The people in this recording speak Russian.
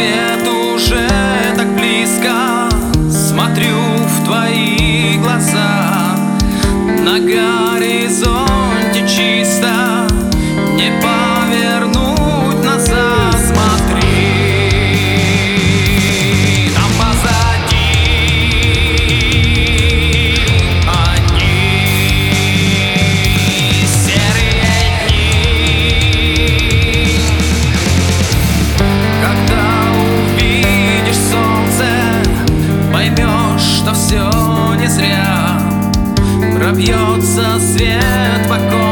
Рассвет уже так близко. Смотрю в твои глаза. На горизонт все не зря. Пробьется свет в окон